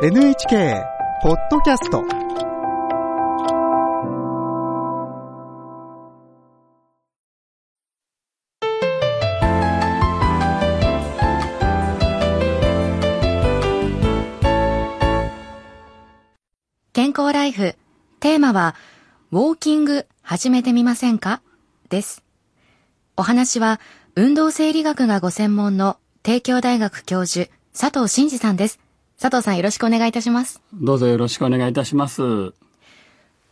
NHK ポッドキャスト健康ライフ。テーマは、ウォーキング始めてみませんか？です。お話は、運動生理学がご専門の帝京大学教授、佐藤真二さんです。佐藤さんよろしくお願いいたします。どうぞよろしくお願いいたします。ウォ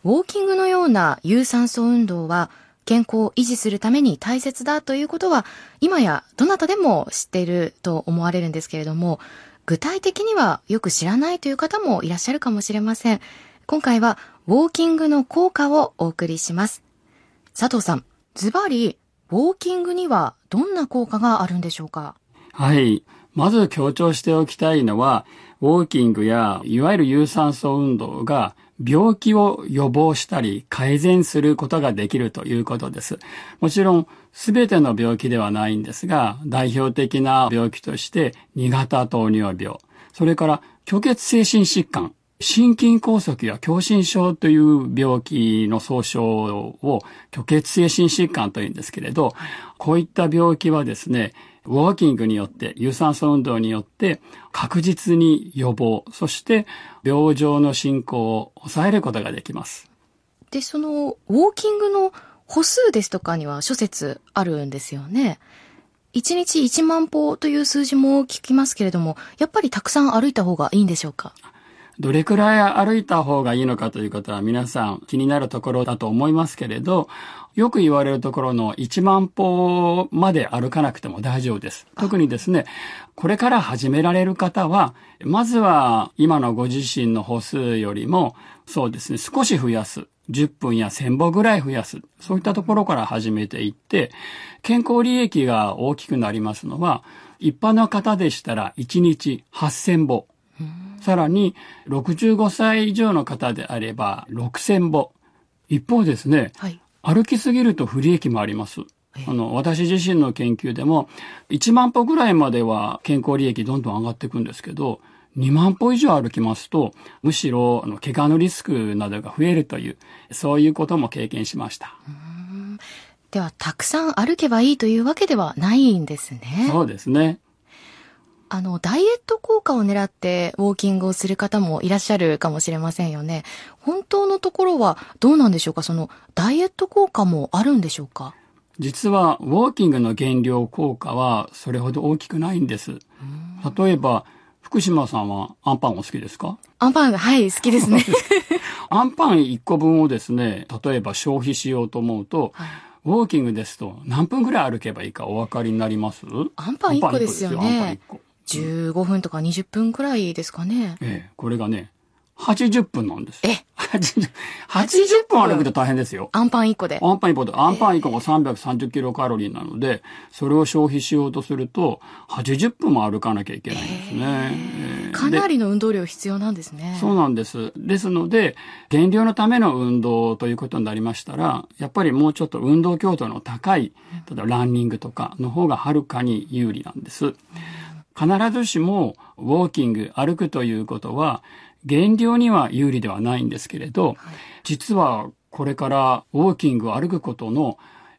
ーキングのような有酸素運動は、健康を維持するために大切だということは、今やどなたでも知っていると思われるんですけれども、具体的にはよく知らないという方もいらっしゃるかもしれません。今回は、ウォーキングの効果をお送りします。佐藤さん、ズバリ、ウォーキングにはどんな効果があるんでしょうか？はい。まず強調しておきたいのは、ウォーキングやいわゆる有酸素運動が病気を予防したり改善することができるということです。もちろん全ての病気ではないんですが、代表的な病気として2型糖尿病、それから虚血性心疾患、心筋梗塞や狭心症という病気の総称を虚血性心疾患というんですけれど、こういった病気はですね、ウォーキングによって、有酸素運動によって確実に予防、そして病状の進行を抑えることができます。で、その、ウォーキングの歩数ですとかには諸説あるんですよね。1日1万歩という数字も聞きますけれども、やっぱりたくさん歩いた方がいいんでしょうか？どれくらい歩いた方がいいのかということは皆さん気になるところだと思いますけれど、よく言われるところの1万歩まで歩かなくても大丈夫です。特にですね、これから始められる方は、まずは今のご自身の歩数よりも、そうですね、少し増やす。10分や1000歩ぐらい増やす。そういったところから始めていって、健康利益が大きくなりますのは、一般の方でしたら1日8000歩。さらに、65歳以上の方であれば、6000歩。一方ですね、はい。歩きすぎると不利益もあります。あの、私自身の研究でも、1万歩ぐらいまでは健康利益どんどん上がっていくんですけど、2万歩以上歩きますと、むしろ、あの、怪我のリスクなどが増えるという、そういうことも経験しました。では、たくさん歩けばいいというわけではないんですね。そうですね。あの、ダイエット効果を狙ってウォーキングをする方もいらっしゃるかもしれませんよね。本当のところはどうなんでしょうか？その、ダイエット効果もあるんでしょうか？実は、ウォーキングの減量効果はそれほど大きくないんです。例えば、福島さんはアンパンお好きですか？アンパンが、はい、好きですね。アンパン1個分をですね、例えば消費しようと思うと、はい。ウォーキングですと何分ぐらい歩けばいいかお分かりになります？アンパン一個ですよね。アンパン一個15分とか20分くらいですかね。ええ、これがね、80分なんです。え ?80、80分歩くと大変ですよ。アンパン1個で。アンパン1個で、アンパン1個が330キロカロリーなので、それを消費しようとすると、80分も歩かなきゃいけないんですね。ええかなりの運動量必要なんですね。そうなんです。ですので、減量のための運動ということになりましたら、やっぱりもうちょっと運動強度の高い、例えばランニングとかの方がはるかに有利なんです。必ずしも、ウォーキング、歩くということは、減量には有利ではないんですけれど、実はこれからウォーキングを歩くことの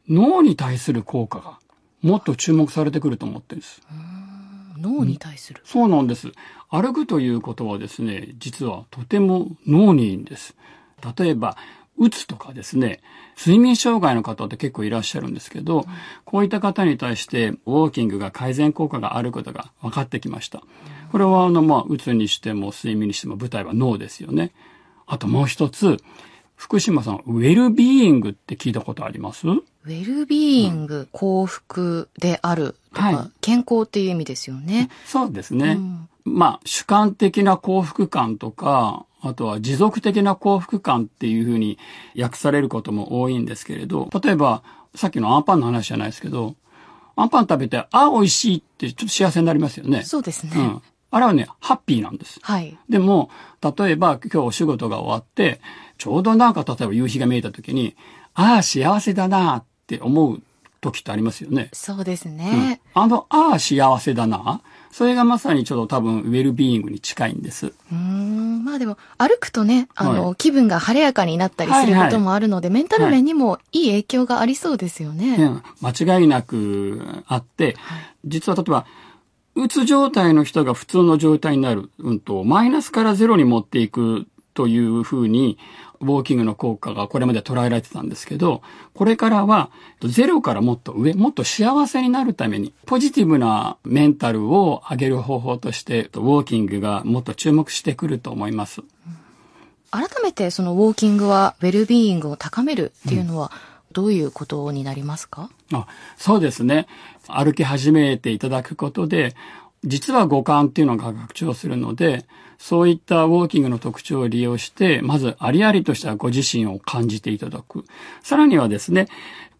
脳に対する効果がもっと注目されてくると思ってるんです。脳に対する。そうなんです。歩くということはですね、実はとても脳にいいんです。例えば、うつとかですね、睡眠障害の方って結構いらっしゃるんですけど、こういった方に対してウォーキングが改善効果があることが分かってきました。これはあの、まあ、うつにしても睡眠にしても舞台は脳ですよね。あともう一つ、福島さん、ウェルビーイングって聞いたことあります？ウェルビーイング、幸福であるとか、はい健康っていう意味ですよね。そうですね。うんまあ、主観的な幸福感とか、あとは持続的な幸福感っていうふうに訳されることも多いんですけれど、例えば、さっきのアンパンの話じゃないですけど、アンパン食べて、あ、美味しいってちょっと幸せになりますよね。そうですね。うん。あれはね、ハッピーなんです。はい。でも、例えば今日お仕事が終わって、ちょうどなんか例えば夕日が見えた時に、ああ、幸せだなって思う時ってありますよね。そうですうんね。あの、ああ、幸せだな。それがまさにちょっと多分、ウェルビーイングに近いんです。うーん。まあでも、歩くとね、あの、は気分が晴れやかになったりすることもあるので、メンタル面にもいい影響がありそうですよね。うん間違いなくあって、実は例えば、うつ状態の人が普通の状態になる、うんと、マイナスからゼロに持っていくというふうに、ウォーキングの効果がこれまで捉えられてたんですけど、これからはゼロからもっと上、もっと幸せになるために、ポジティブなメンタルを上げる方法として、ウォーキングがもっと注目してくると思います。改めてそのウォーキングはウェルビーイングを高めるっていうのはどういうことになりますか、あそうですね。歩き始めていただくことで、実は五感っていうのが拡張するので、そういったウォーキングの特徴を利用して、まずありありとしたご自身を感じていただく。さらにはですね、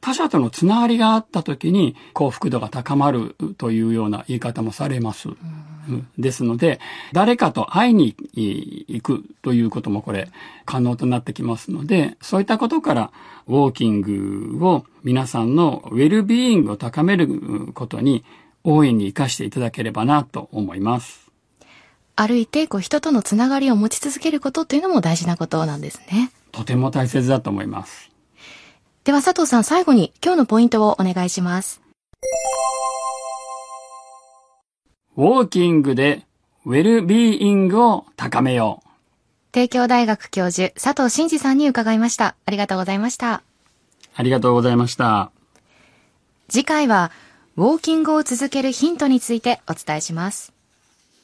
他者とのつながりがあった時に幸福度が高まるというような言い方もされます。うんですので、誰かと会いに行くということもこれ可能となってきますので、そういったことからウォーキングを皆さんのウェルビーイングを高めることに大いに活かしていただければなと思います。歩いてこう人とのつながりを持ち続けることっていうのも大事なことなんですね。とても大切だと思います。では佐藤さん最後に今日のポイントをお願いします。ウォーキングでウェルビーイングを高めよう。帝京大学教授佐藤真二さんに伺いました。ありがとうございました。ありがとうございました。次回はウォーキングを続けるヒントについてお伝えします。